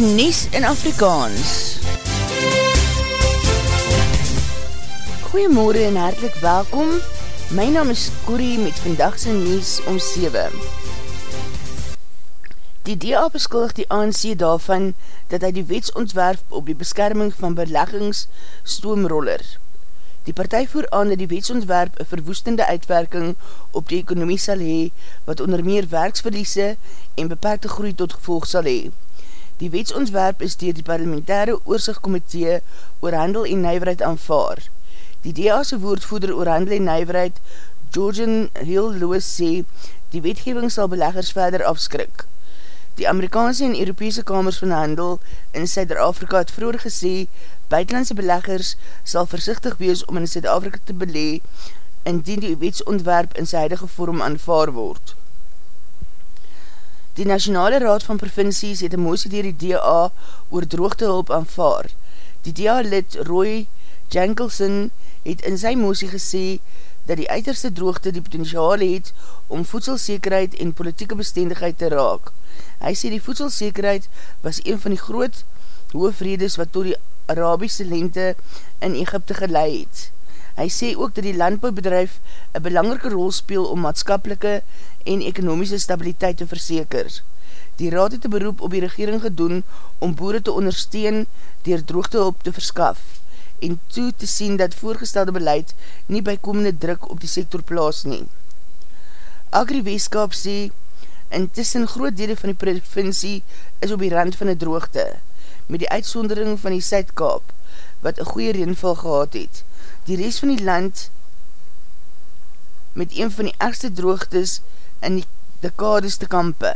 die Nies in Afrikaans. Goeiemorgen en hartelijk welkom. My naam is Corrie met vandagse Nies om 7. Die DA beskuldig die ANC daarvan dat hy die wetsontwerp op die beskerming van beleggings stoomroller. Die partij voer aan dat die wetsontwerp een verwoestende uitwerking op die ekonomie sal hee, wat onder meer werksverliese en beperkte groei tot gevolg sal hee. Die wetsontwerp is dier die parlementaire oorzichtkomitee oor handel en nijverheid aanvaar. Die DA'se woordvoeder oor handel en nijverheid, Georgian Hill Lewis sê, die wetgeving sal beleggers verder afskrik. Die Amerikaanse en Europese kamers van handel in Suider-Afrika het vroeger gesê, buitenlandse beleggers sal versichtig wees om in Suid-Afrika te belee indien die wetsontwerp in sy huidige vorm aanvaar word. Die Nationale Raad van Provincies het een moesie dier die DA oor droogtehulp aanvaar. Die DA-lid Roy Jankelson het in sy moesie gesê dat die uiterste droogte die potentiaal het om voedselsekerheid en politieke bestendigheid te raak. Hy sê die voedselsekerheid was een van die groot hoofredes wat door die Arabiese lente in Egypte geleid het. Hy sê ook dat die landbouwbedrijf een belangrike rol speel om maatskapelike en ekonomiese stabiliteit te verseker. Die raad het een beroep op die regering gedoen om boere te ondersteun dier droogtehulp te verskaf en toe te sien dat voorgestelde beleid nie bykomende druk op die sektor plaas nie. Agri Weeskap sê, intussen groot dele van die provincie is op die rand van die droogte met die uitsondering van die Suidkaap, wat een goeie reenval gehad het. Die rest van die land met een van die ergste droogtes in die dekades te kampe.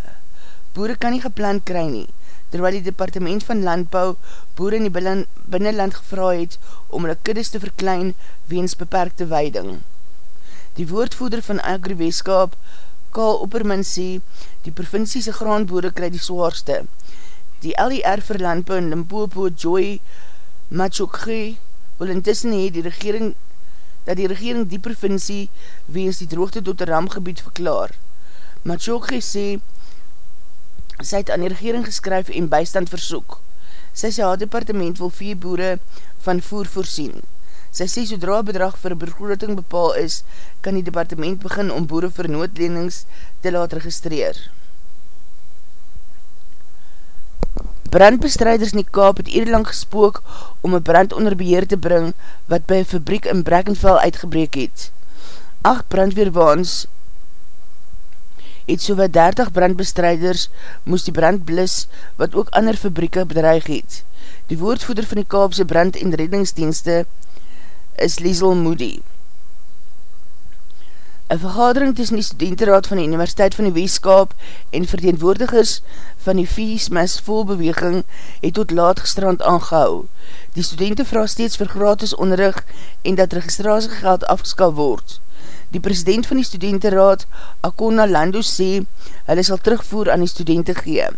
Boere kan nie gepland kry nie, terwyl die departement van landbouw boere in die binnenland gevra het om hulle kuddes te verklein weens beperkte weiding. Die woordvoeder van Agri-Weeskap, Kaal Opperman sê, die provinciese graanboere kry die zwaarste, Die LER vir landbouw in Limpopo, Joy Machokge, wil intussen hee die regering, dat die regering die provincie weens die droogte tot een ramgebied verklaar. Machokge sê, sy het aan die regering geskryf en bystand versoek. Sy sê haar departement wil vier boere van voer voorsien. Sy sê, sodra bedrag vir begroting bepaal is, kan die departement begin om boere vir noodlenings te laat registreer. Brandbestrijders in die Kaap het eerlang gespook om een brand onder beheer te bring wat by een fabriek in Brekkenvel uitgebreek het. Acht brandweerwaans het so wat 30 brandbestrijders moes die brand blis wat ook ander fabrieke bedreig het. Die woordvoeder van die Kaapse brand- en reddingsdienste is Liesel Moody. Een vergadering tussen die studentenraad van die Universiteit van die Weeskaap en verteenwoordigers van die Viesmes volbeweging het tot laat gestrand aangehou. Die studenten vraag steeds vir gratis onderrug en dat registratiegeld afgeskal word. Die president van die studentenraad, Akona Lando, sê hulle sal terugvoer aan die studenten gee.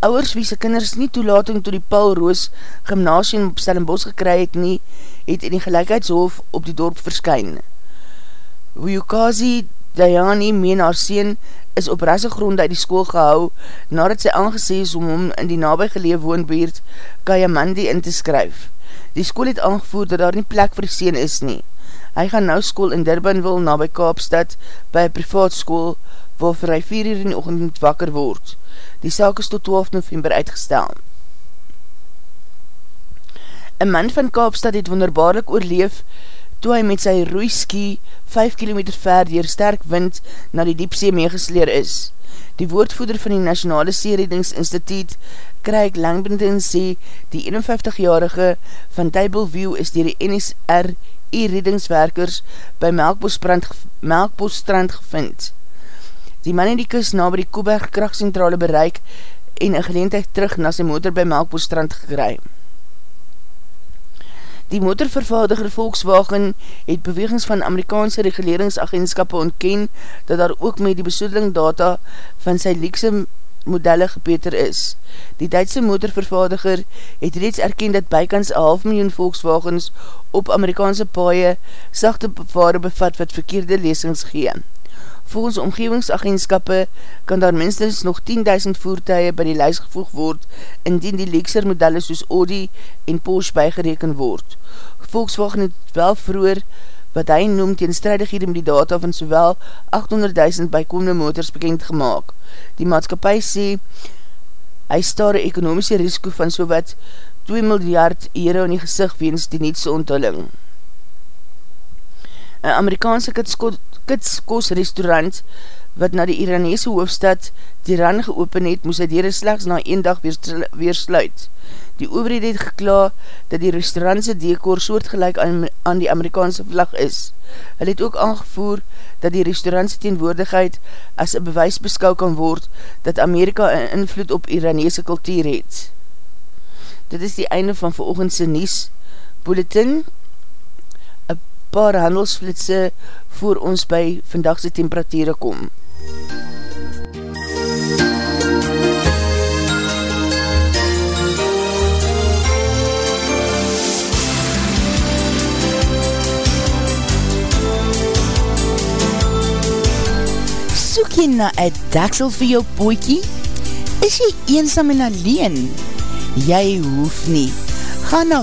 Ouers wie sy kinders nie toelating to die Paul Roos gymnasium op Stellenbos gekry het nie, het in die gelijkheidshof op die dorp verskyn. Wuyokazi Dayani meen haar sien is op rassegronde uit die school gehou nadat sy aangesees om hom in die nabij geleef woonbeerd Kayamandi in te skryf. Die school het aangevoer dat daar nie plek vir sien is nie. Hy gaan nou school in Durbanville nabij Kaapstad by een privaat school waarvoor hy 4 uur in die ochtend wakker word. Die saak is tot 12 november uitgestel. Een man van Kaapstad het wonderbaarlik oorleef toe hy met sy roeiski 5 km ver dier sterk wind na die diepsee meegesleer is. Die woordvoeder van die Nationale Seeredingsinstituut, Craig Langbinden, sê die 51-jarige van Tableview is dier die NSR e-redingswerkers by Melkbosstrand gevind. Die man in die kus na by die Koeberg krachtcentrale bereik en een geleentheid terug na sy motor by Melkbosstrand gekry. Die motorvervaardiger Volkswagen het bewegings van Amerikaanse reguleringsagentskappe ontken dat daar ook met die besoedeling data van sy leekse modelle gepeter is. Die Duitse motorvervaardiger het reeds erken dat bykans een half miljoen Volkswagens op Amerikaanse paaie sachte bevare bevat wat verkeerde lesings gee. Volgens omgevingsagentskappe kan daar minstens nog 10.000 voertuie by die lijst gevoeg word indien die leekser modelle soos Audi en Porsche bijgereken word. Volkswagen het wel vroeger wat hy noem teenstrijdighede met die data van sowel 800.000 bykomende motors bekend gemaakt. Die maatskapie sê hy staar een ekonomische risiko van so wat 2 miljard euro in die gezicht weens die nietse onthulling. Een Amerikaanse kitskos restaurant wat na die Iranese hoofstad Tiran geopen het, moes hy dier slechts na een dag weer, weer sluit. Die overheid het gekla dat die restaurantse dekor soortgelijk aan, aan die Amerikaanse vlag is. Hy het ook aangevoer dat die restaurantse teenwoordigheid as een bewys beskou kan word dat Amerika een invloed op Iranese kultuur het. Dit is die einde van veroogendse Nies Bulletin. Paar handelsflitse voor ons by vandagse temperatuur kom. Soek jy na een daksel vir jou poekie? Is jy eensam en alleen? Jy hoef nie. Ga na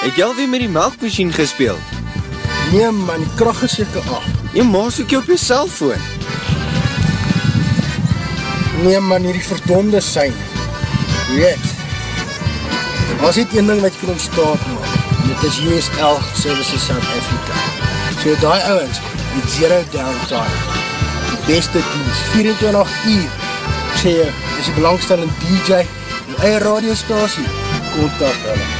Het jy alweer met die melkmachine gespeeld? Nee man, die kracht is jyke af. Jy maas ook jy op jy cellfoon. Nee man, hier die verdonde sein. Weet, as het een ding wat jy kan ontstaat man, en het is USL Services South Africa. So die ouwens, die zero downtime, die beste dienst, 24 uur, ek sê jy, is die belangstellende DJ, die eie radiostasie, kontak hulle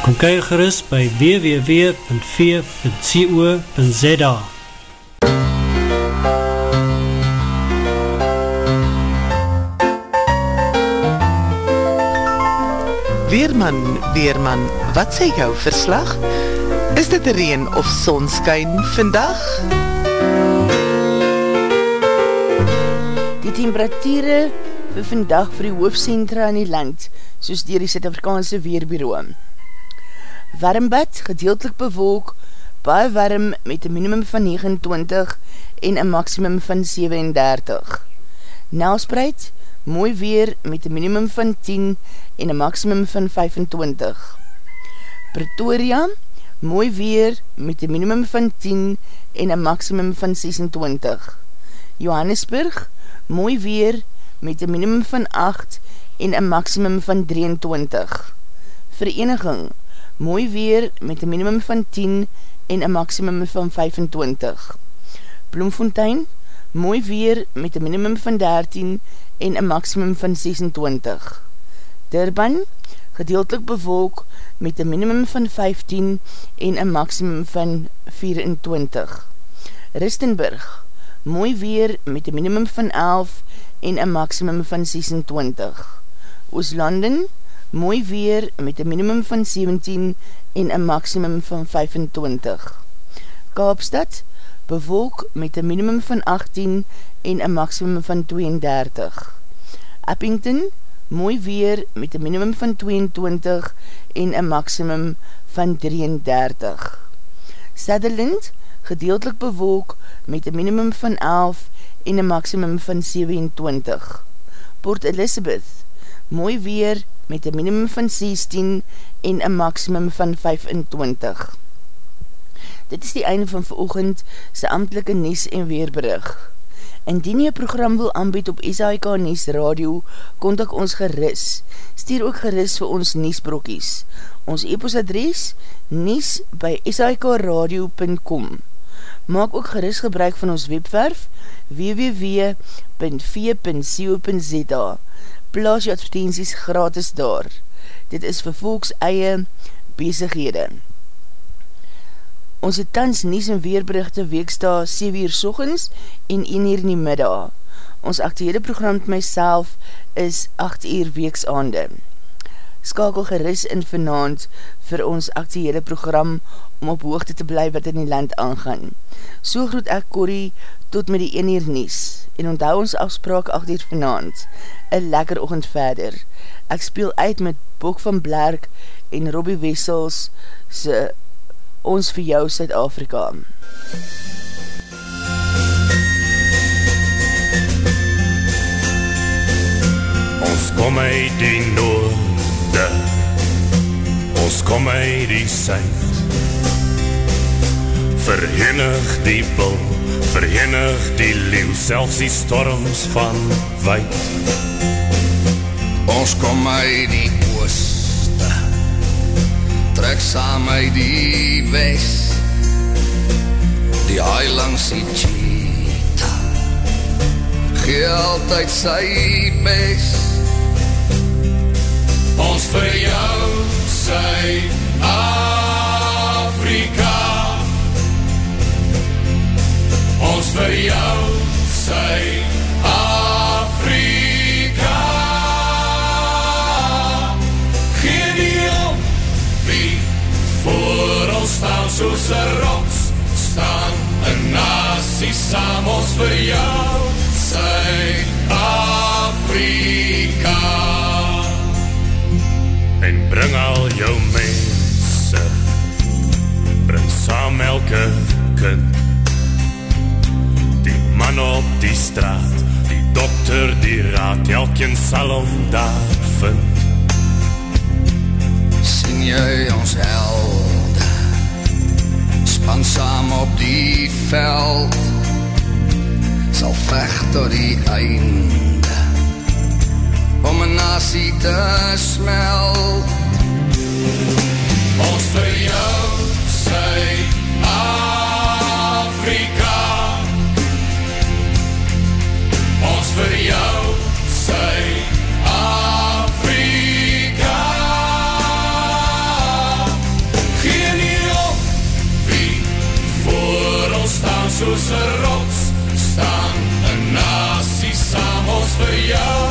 Kom kyk gerust by www.v.co.za Weerman, Weerman, wat sê jou verslag? Is dit reen of sonskyn vandag? Die temperatuurde vir vandag vir die hoofdcentra in die land, soos dier die Zuid-Afrikaanse Weerbureau warmbad, gedeeltelik bewolk, baie warm met een minimum van 29 en een maximum van 37. Nelspreid, mooi weer met een minimum van 10 en een maximum van 25. Pretoria, mooi weer met een minimum van 10 en een maximum van 26. Johannesburg, mooi weer met een minimum van 8 en een maximum van 23. Vereniging, mooi weer met een minimum van 10 en een maximum van 25. Bloemfontein, mooi weer met een minimum van 13 en een maximum van 26. Durban, gedeeltelik bewolk met een minimum van 15 en een maximum van 24. Ristenburg, mooi weer met een minimum van 11 en een maximum van 26. Ooslanden, mooi weer met een minimum van 17 en een maximum van 25. Kaapstad, bewolk met een minimum van 18 en een maximum van 32. Eppington, mooi weer met een minimum van 22 en een maximum van 33. Sutherland, gedeeltelik bewolk met een minimum van 11 en een maximum van 27. Port Elizabeth, mooi weer met een minimum van 16 en een maximum van 25. Dit is die einde van veroogend sy amtelike Nies en Weerberig. Indien jy program wil aanbied op SAIK Nies Radio, kontak ons geris. Stuur ook geris vir ons Niesbrokies. Ons e-postadres nies by sikradio.com Maak ook geris gebruik van ons webwerf www.v.co.za plaas jou advertenties gratis daar. Dit is vir volks eie bezighede. Ons het tans nies en weerberichte weeksta 7 uur sochens en 1 uur in die middag. Ons actiehede program met myself is 8 uur weeksaande. Skakel geris in vanavond vir ons actiehede program om op hoogte te bly wat in die land aangaan. So groet ek Corrie tot met die 1 uur nies. En onthou ons afspraak 8 uur vanavond, een lekker ochend verder. Ek speel uit met Bok van Blerk en Robbie Wessels se Ons vir jou Suid-Afrika. Ons kom uit die noorde. Ons kom uit die suid. Verenig die bult Verenig die leeuw, selfs die storms van weit. Ons kom uit die ooste, trek saam uit die west, die haai langs die cheetah, gee altyd sy best. Ons vir jou, sy Afrika, vir jou sy Afrika. Geen die om wie voor ons staan soos een rots staan een nasie saam ons vir jou sy Afrika. En bring al jou mense bring saam elke kind man op die straat, die dokter die raad, elkeen sal om daar vind. Sien jy ons helde, span saam op die veld, sal vecht tot die einde, om een nasie te smelt. Ons vir jou soos 'n rots staan 'n nasie saam ons vir jou.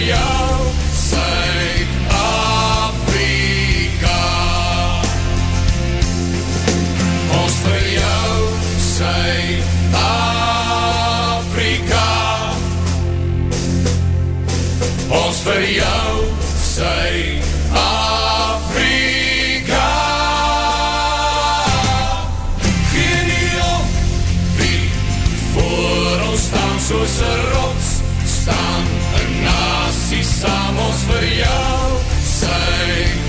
Ons vir Staan een nasie saam ons vir jou Suid-Afrika